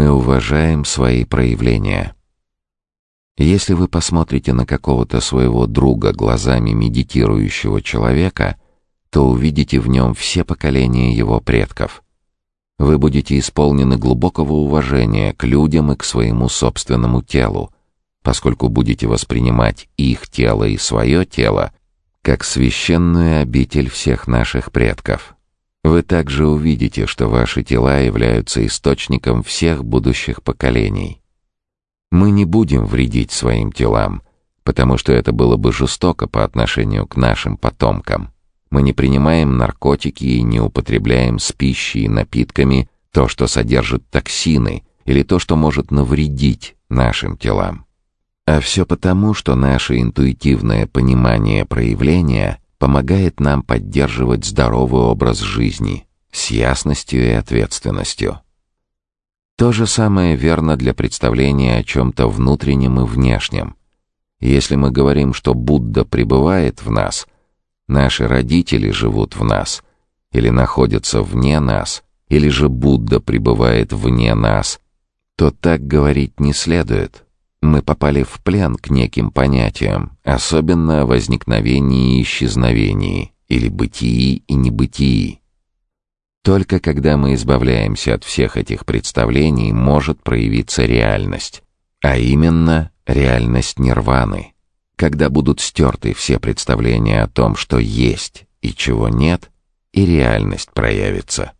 Мы уважаем свои проявления. Если вы посмотрите на какого-то своего друга глазами медитирующего человека, то увидите в нем все поколения его предков. Вы будете исполнены глубокого уважения к людям и к своему собственному телу, поскольку будете воспринимать их тело и свое тело как священную обитель всех наших предков. Вы также увидите, что ваши тела являются источником всех будущих поколений. Мы не будем вредить своим телам, потому что это было бы жестоко по отношению к нашим потомкам. Мы не принимаем наркотики и не употребляем с пищей и напитками то, что содержит токсины или то, что может навредить нашим телам. А все потому, что наше интуитивное понимание проявления помогает нам поддерживать здоровый образ жизни с ясностью и ответственностью. То же самое верно для представления о чем-то внутреннем и внешнем. Если мы говорим, что Будда пребывает в нас, наши родители живут в нас или находятся вне нас, или же Будда пребывает вне нас, то так говорить не следует. Мы попали в плен к неким понятиям, особенно о возникновении и исчезновении, или бытии и небытии. Только когда мы избавляемся от всех этих представлений, может проявиться реальность, а именно реальность нирваны, когда будут стерты все представления о том, что есть и чего нет, и реальность проявится.